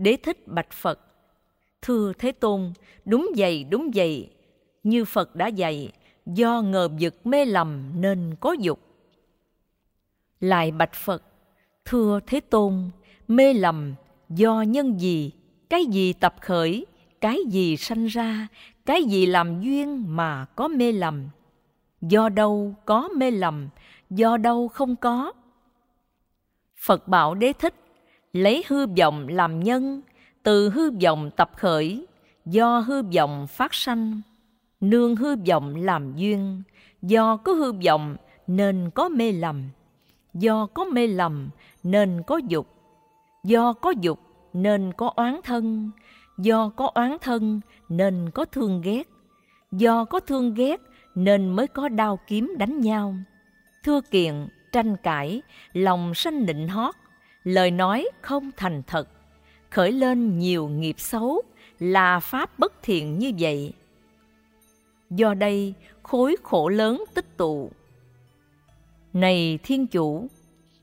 Đế thích bạch Phật. Thưa Thế Tôn, đúng vậy, đúng vậy. Như Phật đã dạy, do ngờ vực mê lầm nên có dục. Lại bạch Phật, thưa Thế Tôn, mê lầm do nhân gì, cái gì tập khởi, cái gì sanh ra, cái gì làm duyên mà có mê lầm. Do đâu có mê lầm, do đâu không có. Phật bảo đế thích, lấy hư vọng làm nhân, từ hư vọng tập khởi, do hư vọng phát sanh, nương hư vọng làm duyên, do có hư vọng nên có mê lầm, do có mê lầm nên có dục, do có dục nên có oán thân, do có oán thân nên có thương ghét, do có thương ghét nên mới có đao kiếm đánh nhau. Thưa kiện, tranh cãi, lòng sanh nịnh hót, lời nói không thành thật, khởi lên nhiều nghiệp xấu là pháp bất thiện như vậy. Do đây, khối khổ lớn tích tụ. Này Thiên Chủ,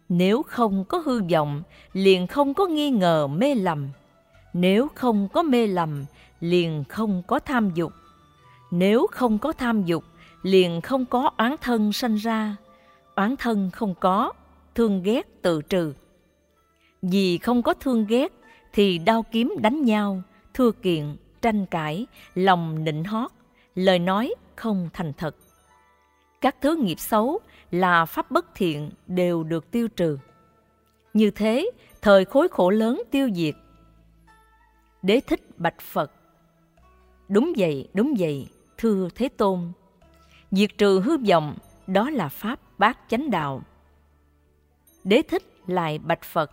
nếu không có hư vọng, liền không có nghi ngờ mê lầm. Nếu không có mê lầm, liền không có tham dục. Nếu không có tham dục, liền không có oán thân sanh ra. Oán thân không có, thương ghét tự trừ. Vì không có thương ghét, thì đao kiếm đánh nhau, thưa kiện, tranh cãi, lòng nịnh hót, lời nói không thành thật. Các thứ nghiệp xấu là pháp bất thiện đều được tiêu trừ. Như thế, thời khối khổ lớn tiêu diệt. Đế thích bạch Phật. Đúng vậy, đúng vậy, thưa Thế Tôn. Diệt trừ hư vọng, đó là pháp bát chánh đạo. Đế thích lại bạch Phật.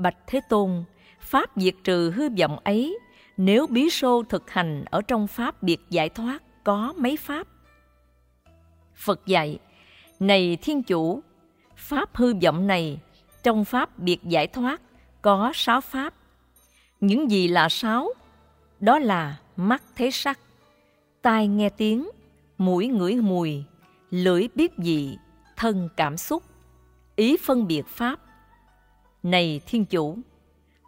Bạch Thế Tôn, pháp diệt trừ hư vọng ấy, nếu bí sô thực hành ở trong pháp biệt giải thoát có mấy pháp? Phật dạy, này Thiên Chủ, Pháp hư vọng này trong Pháp biệt giải thoát có sáu Pháp. Những gì là sáu? Đó là mắt thấy sắc, tai nghe tiếng, mũi ngửi mùi, lưỡi biết vị, thân cảm xúc, ý phân biệt Pháp. Này Thiên Chủ,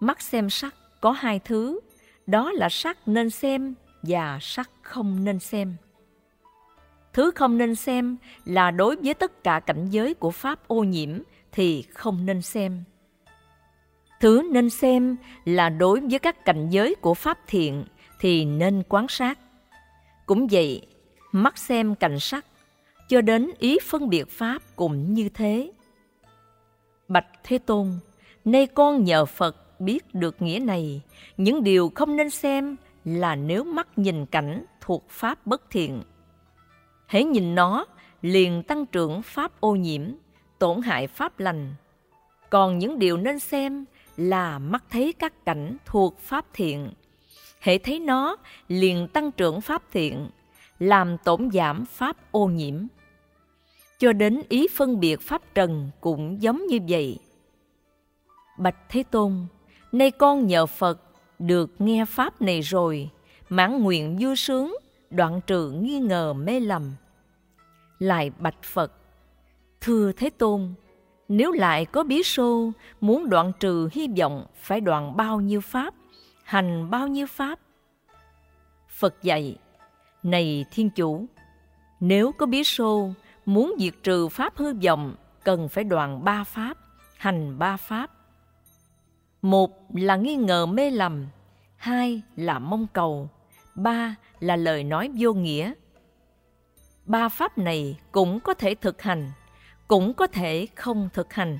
mắt xem sắc có hai thứ, đó là sắc nên xem và sắc không nên xem. Thứ không nên xem là đối với tất cả cảnh giới của Pháp ô nhiễm thì không nên xem. Thứ nên xem là đối với các cảnh giới của Pháp thiện thì nên quan sát. Cũng vậy, mắt xem cảnh sắc, cho đến ý phân biệt Pháp cũng như thế. Bạch Thế Tôn, nay con nhờ Phật biết được nghĩa này, những điều không nên xem là nếu mắt nhìn cảnh thuộc Pháp bất thiện hễ nhìn nó liền tăng trưởng pháp ô nhiễm, tổn hại pháp lành. Còn những điều nên xem là mắt thấy các cảnh thuộc pháp thiện. Hễ thấy nó liền tăng trưởng pháp thiện, làm tổn giảm pháp ô nhiễm. Cho đến ý phân biệt pháp trần cũng giống như vậy. Bạch Thế Tôn, nay con nhờ Phật được nghe pháp này rồi, mãn nguyện vui sướng, đoạn trừ nghi ngờ mê lầm lại bạch Phật. Thưa Thế Tôn, nếu lại có bí sô muốn đoạn trừ hy vọng phải đoạn bao nhiêu pháp, hành bao nhiêu pháp? Phật dạy, này Thiên Chủ, nếu có bí sô muốn diệt trừ pháp hư vọng cần phải đoạn ba pháp, hành ba pháp. Một là nghi ngờ mê lầm, hai là mong cầu, ba là lời nói vô nghĩa, ba pháp này cũng có thể thực hành, cũng có thể không thực hành.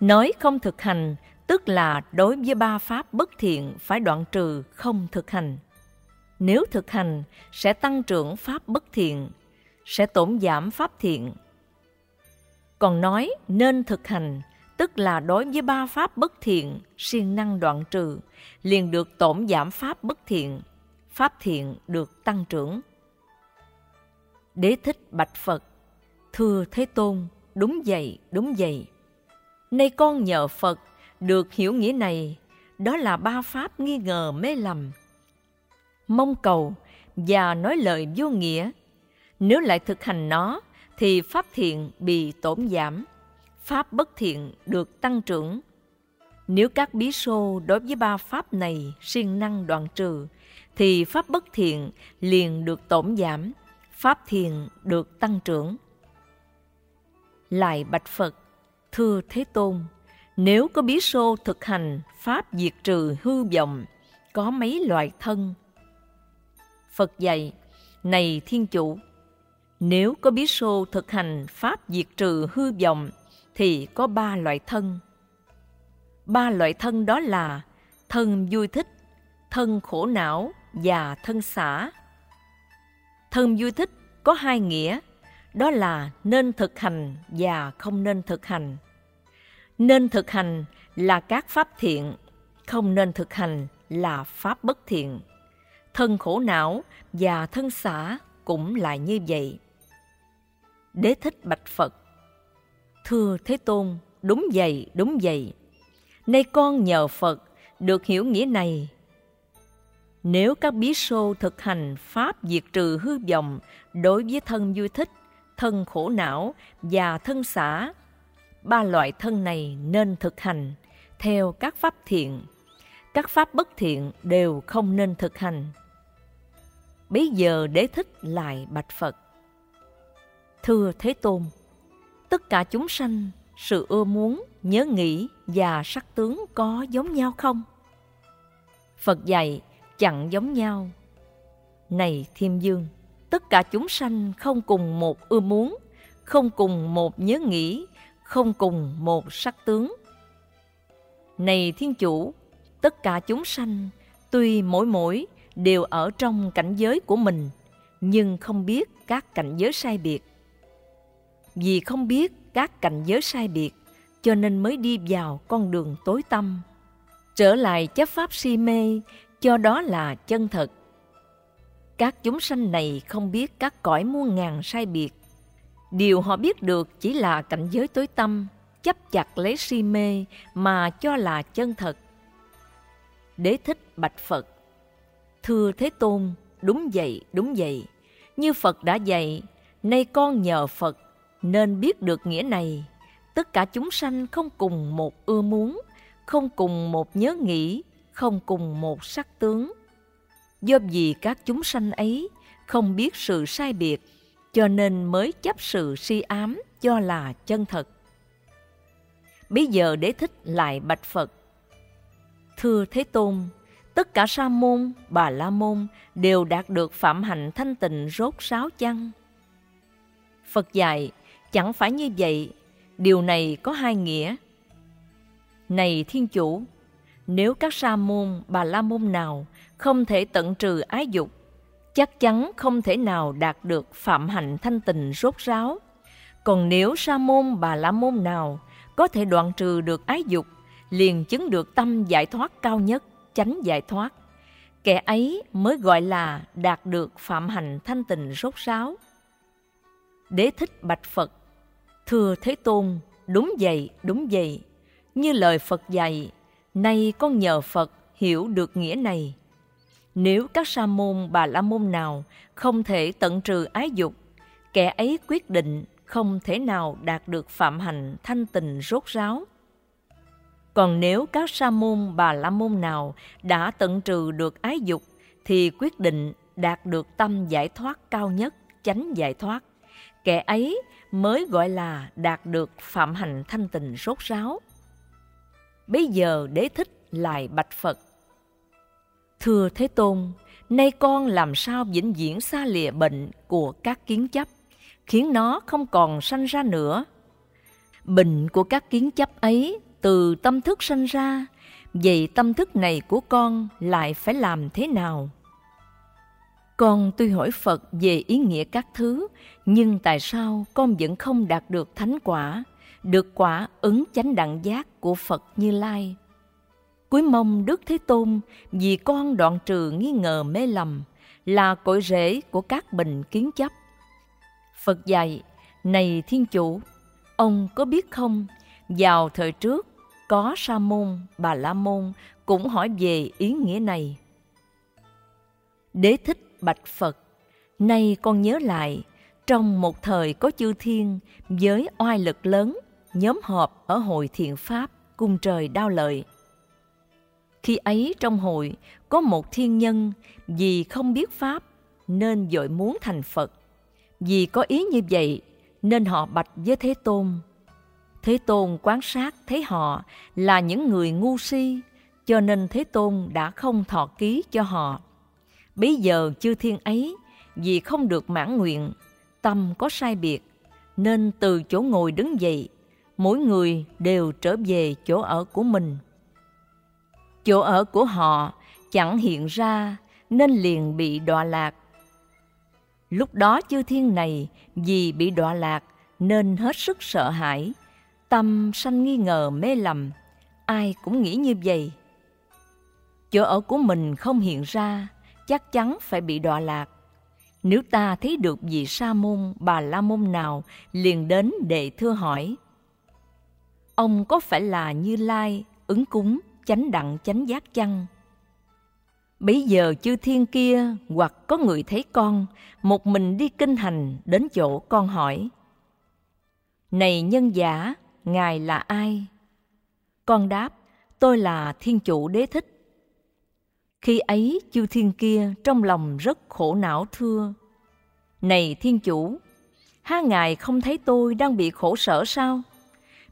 Nói không thực hành tức là đối với ba pháp bất thiện phải đoạn trừ không thực hành. Nếu thực hành sẽ tăng trưởng pháp bất thiện, sẽ tổn giảm pháp thiện. Còn nói nên thực hành tức là đối với ba pháp bất thiện siêng năng đoạn trừ liền được tổn giảm pháp bất thiện, pháp thiện được tăng trưởng. Đế thích bạch Phật, thưa Thế Tôn, đúng vậy, đúng vậy. Nay con nhờ Phật được hiểu nghĩa này, đó là ba pháp nghi ngờ mê lầm. Mong cầu và nói lời vô nghĩa, nếu lại thực hành nó thì pháp thiện bị tổn giảm, pháp bất thiện được tăng trưởng. Nếu các bí sô đối với ba pháp này siêng năng đoạn trừ, thì pháp bất thiện liền được tổn giảm, pháp thiền được tăng trưởng. Lại bạch Phật, thưa Thế Tôn, nếu có bí sô thực hành pháp diệt trừ hư vọng, có mấy loại thân? Phật dạy, này Thiên Chủ, nếu có bí sô thực hành pháp diệt trừ hư vọng, thì có ba loại thân. Ba loại thân đó là thân vui thích, thân khổ não và thân xả. Thân vui thích có hai nghĩa, đó là nên thực hành và không nên thực hành. Nên thực hành là các pháp thiện, không nên thực hành là pháp bất thiện. Thân khổ não và thân xả cũng là như vậy. Đế thích bạch Phật Thưa Thế Tôn, đúng vậy, đúng vậy. Nay con nhờ Phật được hiểu nghĩa này. Nếu các bí sô thực hành pháp diệt trừ hư vọng đối với thân vui thích, thân khổ não và thân xả, ba loại thân này nên thực hành theo các pháp thiện. Các pháp bất thiện đều không nên thực hành. Bây giờ đế thích lại bạch Phật. Thưa Thế Tôn, tất cả chúng sanh, sự ưa muốn, nhớ nghĩ và sắc tướng có giống nhau không? Phật dạy, chẳng giống nhau. Này thiên dương, tất cả chúng sanh không cùng một ưa muốn, không cùng một nhớ nghĩ, không cùng một sắc tướng. Này thiên chủ, tất cả chúng sanh, tuy mỗi mỗi đều ở trong cảnh giới của mình, nhưng không biết các cảnh giới sai biệt vì không biết các cảnh giới sai biệt cho nên mới đi vào con đường tối tâm, trở lại chấp pháp si mê cho đó là chân thật. Các chúng sanh này không biết các cõi muôn ngàn sai biệt. Điều họ biết được chỉ là cảnh giới tối tâm chấp chặt lấy si mê mà cho là chân thật. Đế thích bạch phật thưa thế tôn đúng vậy đúng vậy. Như phật đã dạy nay con nhờ phật nên biết được nghĩa này. Tất cả chúng sanh không cùng một ưa muốn, không cùng một nhớ nghĩ, không cùng một sắc tướng. Do vì các chúng sanh ấy không biết sự sai biệt, cho nên mới chấp sự si ám cho là chân thật. Bây giờ đế thích lại bạch phật. Thưa thế tôn, tất cả sa môn, bà la môn đều đạt được phạm hạnh thanh tịnh rốt sáo chăng? Phật dạy Chẳng phải như vậy, điều này có hai nghĩa. Này Thiên Chủ, nếu các sa môn, bà la môn nào không thể tận trừ ái dục, chắc chắn không thể nào đạt được phạm hạnh thanh tịnh rốt ráo. Còn nếu sa môn, bà la môn nào có thể đoạn trừ được ái dục, liền chứng được tâm giải thoát cao nhất, chánh giải thoát. Kẻ ấy mới gọi là đạt được phạm hạnh thanh tịnh rốt ráo. Đế thích bạch Phật Thưa Thế Tôn, đúng vậy, đúng vậy. Như lời Phật dạy, nay con nhờ Phật hiểu được nghĩa này. Nếu các sa môn bà la môn nào không thể tận trừ ái dục, kẻ ấy quyết định không thể nào đạt được phạm hành thanh tịnh rốt ráo. Còn nếu các sa môn bà la môn nào đã tận trừ được ái dục, thì quyết định đạt được tâm giải thoát cao nhất, chánh giải thoát. Kẻ ấy mới gọi là đạt được phạm hạnh thanh tịnh rốt ráo. Bây giờ đế thích lại bạch Phật. Thưa Thế Tôn, nay con làm sao vĩnh viễn xa lìa bệnh của các kiến chấp, khiến nó không còn sanh ra nữa. Bệnh của các kiến chấp ấy từ tâm thức sanh ra, vậy tâm thức này của con lại phải làm thế nào? Con tuy hỏi Phật về ý nghĩa các thứ, nhưng tại sao con vẫn không đạt được thánh quả, được quả ứng chánh đẳng giác của Phật Như Lai? Cuối mong Đức Thế Tôn vì con đoạn trừ nghi ngờ mê lầm, là cội rễ của các bệnh kiến chấp. Phật dạy, này Thiên Chủ, ông có biết không, vào thời trước, có Sa Môn, Bà La Môn cũng hỏi về ý nghĩa này. Đế thích bạch Phật, nay con nhớ lại, trong một thời có chư thiên với oai lực lớn, nhóm họp ở hội thiện pháp, cung trời đao lợi – Khi ấy trong hội có một thiên nhân vì không biết Pháp nên dội muốn thành Phật. Vì có ý như vậy nên họ bạch với Thế Tôn. Thế Tôn quan sát thấy họ là những người ngu si, cho nên Thế Tôn đã không thọ ký cho họ. Bây giờ chư thiên ấy vì không được mãn nguyện, tâm có sai biệt, nên từ chỗ ngồi đứng dậy, mỗi người đều trở về chỗ ở của mình. Chỗ ở của họ chẳng hiện ra nên liền bị đọa lạc. Lúc đó chư thiên này vì bị đọa lạc nên hết sức sợ hãi, tâm sanh nghi ngờ mê lầm, ai cũng nghĩ như vậy. Chỗ ở của mình không hiện ra, chắc chắn phải bị đọa lạc. Nếu ta thấy được vị sa môn, bà la môn nào liền đến để thưa hỏi. Ông có phải là Như Lai, ứng cúng, chánh đặng chánh giác chăng? Bấy giờ chư thiên kia hoặc có người thấy con, một mình đi kinh hành đến chỗ con hỏi. Này nhân giả, Ngài là ai? Con đáp, tôi là Thiên Chủ Đế Thích. Khi ấy chư thiên kia trong lòng rất khổ não thưa. Này Thiên Chủ, ha Ngài không thấy tôi đang bị khổ sở sao?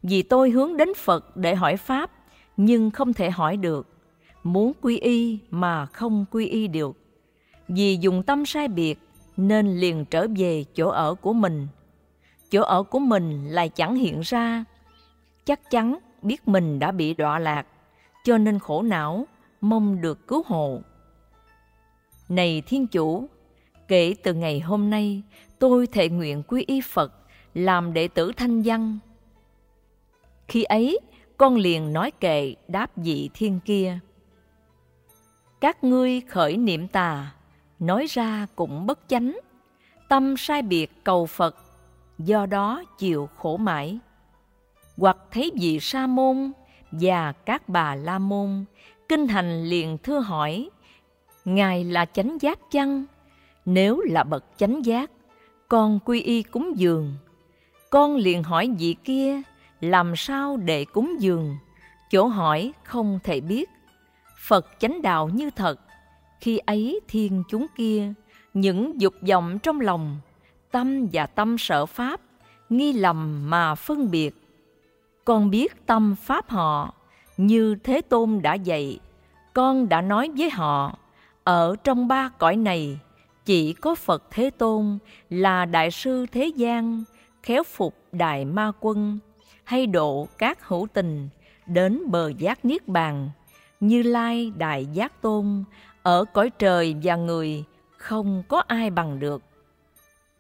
Vì tôi hướng đến Phật để hỏi Pháp, nhưng không thể hỏi được. Muốn quy y mà không quy y được. Vì dùng tâm sai biệt nên liền trở về chỗ ở của mình. Chỗ ở của mình lại chẳng hiện ra. Chắc chắn biết mình đã bị đọa lạc, cho nên khổ não, mong được cứu hộ. Này Thiên Chủ, kể từ ngày hôm nay, tôi thệ nguyện quy y Phật, làm đệ tử thanh văn. Khi ấy, con liền nói kệ đáp vị thiên kia. Các ngươi khởi niệm tà, nói ra cũng bất chánh, tâm sai biệt cầu Phật, do đó chịu khổ mãi. Hoặc thấy vị sa môn và các bà la môn, kinh hành liền thưa hỏi, Ngài là chánh giác chăng? Nếu là bậc chánh giác, con quy y cúng dường. Con liền hỏi vị kia, làm sao để cúng dường? Chỗ hỏi không thể biết. Phật chánh đạo như thật, khi ấy thiên chúng kia, những dục vọng trong lòng, tâm và tâm sở pháp, nghi lầm mà phân biệt. Con biết tâm pháp họ, như Thế Tôn đã dạy, con đã nói với họ, ở trong ba cõi này, chỉ có Phật Thế Tôn là Đại sư Thế gian, khéo phục Đại Ma Quân, hay độ các hữu tình đến bờ giác Niết Bàn, như Lai Đại Giác Tôn, ở cõi trời và người không có ai bằng được.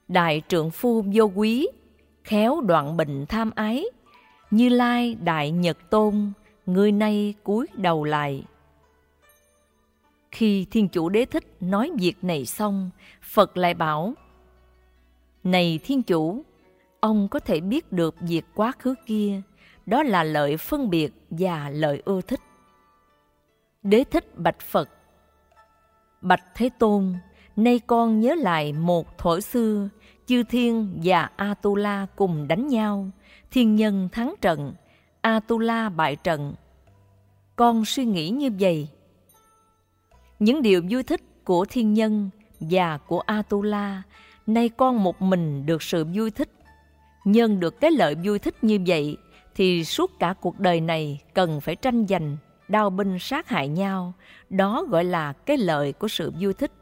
Đại trượng phu vô quý, khéo đoạn bệnh tham ái, như Lai Đại Nhật Tôn, người nay cúi đầu lại. Khi Thiên Chủ Đế Thích nói việc này xong, Phật lại bảo, Này Thiên Chủ, ông có thể biết được việc quá khứ kia, đó là lợi phân biệt và lợi ưa thích. Đế thích bạch Phật Bạch Thế Tôn, nay con nhớ lại một thuở xưa, chư thiên và Atula cùng đánh nhau, thiên nhân thắng trận, Atula bại trận. Con suy nghĩ như vậy. Những điều vui thích của thiên nhân và của Atula, nay con một mình được sự vui thích nhân được cái lợi vui thích như vậy thì suốt cả cuộc đời này cần phải tranh giành đao binh sát hại nhau đó gọi là cái lợi của sự vui thích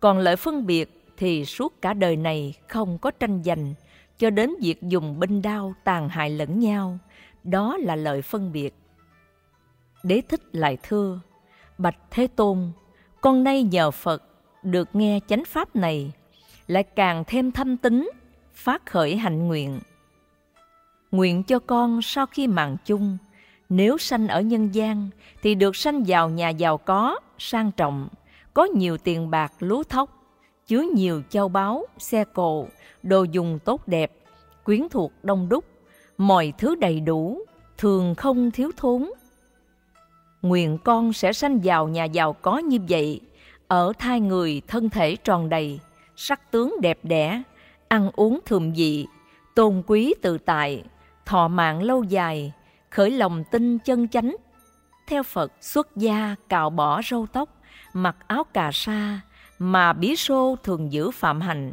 còn lợi phân biệt thì suốt cả đời này không có tranh giành cho đến việc dùng binh đao tàn hại lẫn nhau đó là lợi phân biệt đế thích lại thưa bạch thế tôn con nay nhờ phật được nghe chánh pháp này lại càng thêm thâm tính, phát khởi hạnh nguyện. Nguyện cho con sau khi mạng chung, nếu sanh ở nhân gian thì được sanh vào nhà giàu có, sang trọng, có nhiều tiền bạc lúa thóc, chứa nhiều châu báu, xe cộ, đồ dùng tốt đẹp, quyến thuộc đông đúc, mọi thứ đầy đủ, thường không thiếu thốn. Nguyện con sẽ sanh vào nhà giàu có như vậy, ở thai người thân thể tròn đầy, sắc tướng đẹp đẽ, ăn uống thường dị, tôn quý tự tại, thọ mạng lâu dài, khởi lòng tin chân chánh. theo Phật xuất gia cạo bỏ râu tóc, mặc áo cà sa, mà bí sô thường giữ phạm hạnh,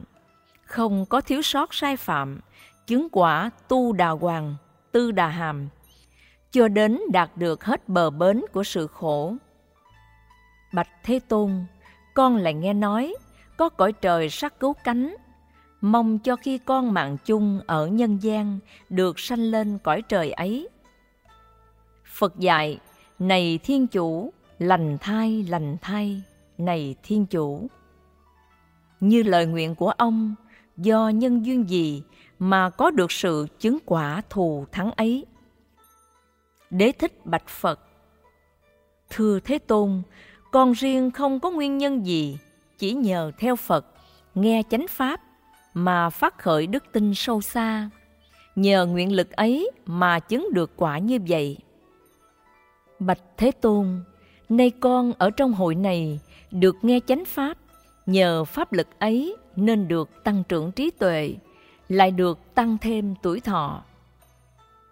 không có thiếu sót sai phạm, chứng quả tu đà hoàng, tư đà hàm, cho đến đạt được hết bờ bến của sự khổ. Bạch Thế Tôn, con lại nghe nói, có cõi trời sắc cứu cánh, mong cho khi con mạng chung ở nhân gian được sanh lên cõi trời ấy. Phật dạy, này Thiên Chủ, lành thai, lành thai, này Thiên Chủ. Như lời nguyện của ông, do nhân duyên gì mà có được sự chứng quả thù thắng ấy? Đế thích bạch Phật Thưa Thế Tôn, con riêng không có nguyên nhân gì, chỉ nhờ theo Phật, nghe chánh Pháp mà phát khởi đức tin sâu xa. Nhờ nguyện lực ấy mà chứng được quả như vậy. Bạch Thế Tôn, nay con ở trong hội này được nghe chánh Pháp, nhờ pháp lực ấy nên được tăng trưởng trí tuệ, lại được tăng thêm tuổi thọ.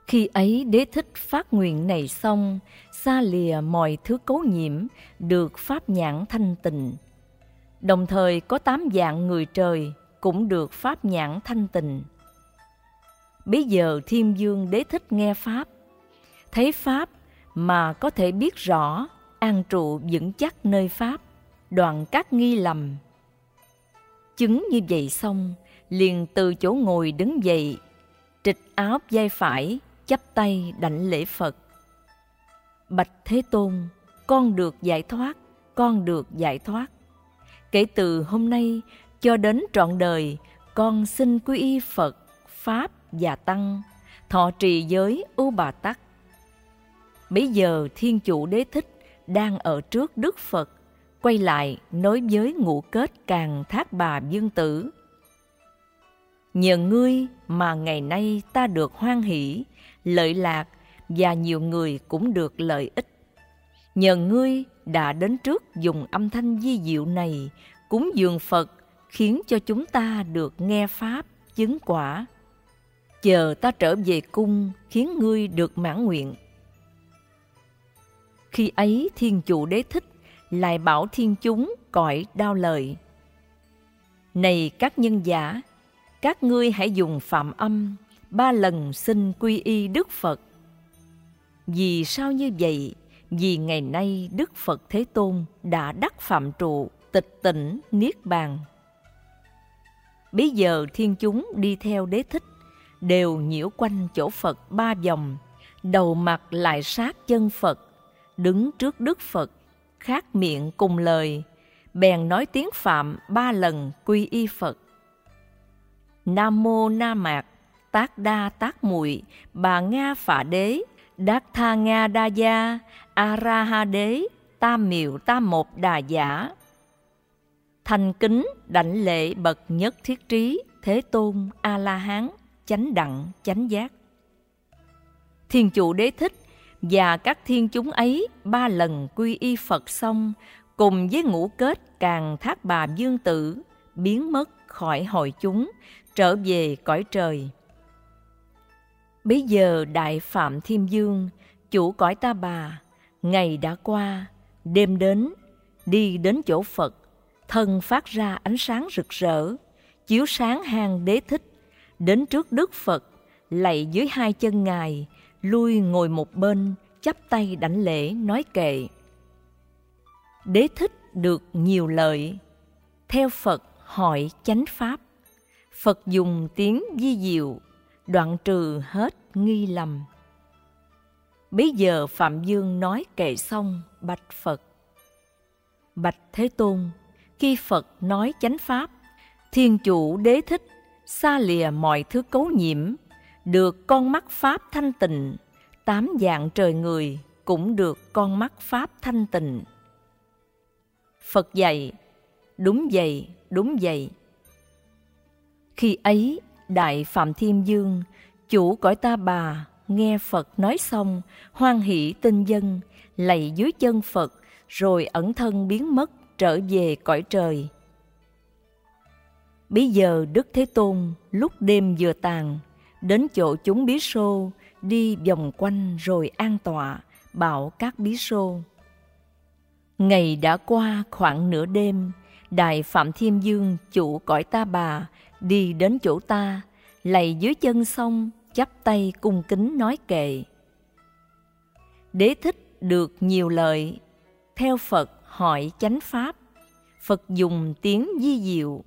Khi ấy đế thích phát nguyện này xong, xa lìa mọi thứ cấu nhiễm, được pháp nhãn thanh tịnh. Đồng thời có tám dạng người trời cũng được pháp nhãn thanh tịnh. Bây giờ thiên dương đế thích nghe pháp, thấy pháp mà có thể biết rõ, an trụ vững chắc nơi pháp, đoạn các nghi lầm. Chứng như vậy xong, liền từ chỗ ngồi đứng dậy, trịch áo vai phải, chắp tay đảnh lễ Phật. Bạch Thế Tôn, con được giải thoát, con được giải thoát. Kể từ hôm nay cho đến trọn đời, con xin quy y Phật, Pháp và Tăng, thọ trì giới ưu bà tắc. Bây giờ Thiên Chủ Đế Thích đang ở trước Đức Phật, quay lại nói với ngũ kết càng thác bà dương tử. Nhờ ngươi mà ngày nay ta được hoan hỷ, lợi lạc và nhiều người cũng được lợi ích. Nhờ ngươi đã đến trước dùng âm thanh di diệu này cúng dường Phật khiến cho chúng ta được nghe Pháp, chứng quả. Chờ ta trở về cung khiến ngươi được mãn nguyện. Khi ấy thiên chủ đế thích lại bảo thiên chúng cõi đau lời. Này các nhân giả, các ngươi hãy dùng phạm âm ba lần xin quy y Đức Phật. Vì sao như vậy? Vì ngày nay Đức Phật Thế Tôn đã đắc phạm trụ, tịch tỉnh, niết bàn. Bây giờ thiên chúng đi theo đế thích, đều nhiễu quanh chỗ Phật ba vòng, đầu mặt lại sát chân Phật, đứng trước Đức Phật, khát miệng cùng lời, bèn nói tiếng Phạm ba lần quy y Phật. Nam Mô Na Mạc, Tác Đa Tác Muội, Bà Nga Phạ Đế, Đát Tha Nga Đa Gia, A Ra Ha Đế, Tam Miệu Tam Một Đà Giả. Thành kính đảnh lễ bậc nhất thiết trí, Thế Tôn, A La Hán, chánh đặng, chánh giác. Thiên chủ đế thích và các thiên chúng ấy ba lần quy y Phật xong, cùng với ngũ kết càng thác bà dương tử, biến mất khỏi hội chúng, trở về cõi trời. Bây giờ Đại Phạm Thiên Dương, chủ cõi ta bà, ngày đã qua, đêm đến, đi đến chỗ Phật, thân phát ra ánh sáng rực rỡ, chiếu sáng hang đế thích, đến trước Đức Phật, lạy dưới hai chân Ngài, lui ngồi một bên, chắp tay đảnh lễ nói kệ. Đế thích được nhiều lợi, theo Phật hỏi chánh pháp, Phật dùng tiếng di diệu, đoạn trừ hết nghi lầm. Bây giờ Phạm Dương nói kệ xong bạch Phật. Bạch Thế Tôn, khi Phật nói chánh pháp, Thiên chủ đế thích, xa lìa mọi thứ cấu nhiễm, được con mắt Pháp thanh tịnh, tám dạng trời người cũng được con mắt Pháp thanh tịnh. Phật dạy, đúng vậy, đúng vậy. Khi ấy, Đại Phạm Thiên Dương, chủ cõi ta bà, nghe Phật nói xong, hoan hỷ tinh dân, lạy dưới chân Phật, rồi ẩn thân biến mất trở về cõi trời. Bây giờ Đức Thế Tôn lúc đêm vừa tàn, đến chỗ chúng bí sô, đi vòng quanh rồi an tọa, bảo các bí sô ngày đã qua khoảng nửa đêm đại phạm thiên dương chủ cõi ta bà đi đến chỗ ta, lạy dưới chân sông, chắp tay cung kính nói kệ. Đế thích được nhiều lợi theo phật hỏi chánh pháp. Phật dùng tiếng di diệu,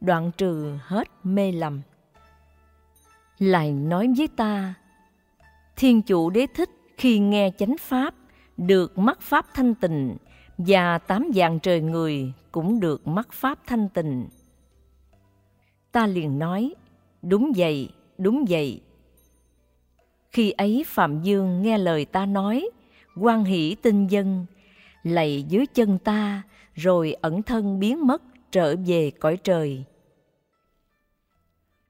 đoạn trừ hết mê lầm. Lại nói với ta, thiên chủ đế thích khi nghe chánh pháp, được mắt pháp thanh tịnh và tám dạng trời người cũng được mắt pháp thanh tịnh ta liền nói, đúng vậy đúng vậy. Khi ấy phạm dương nghe lời ta nói, quan hỷ tinh dân, lạy dưới chân ta, rồi ẩn thân biến mất, trở về cõi trời.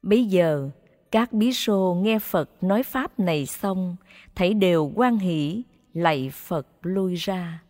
Bây giờ, các bí sô nghe phật nói pháp này xong, thấy đều quan hỷ, lạy phật lui ra.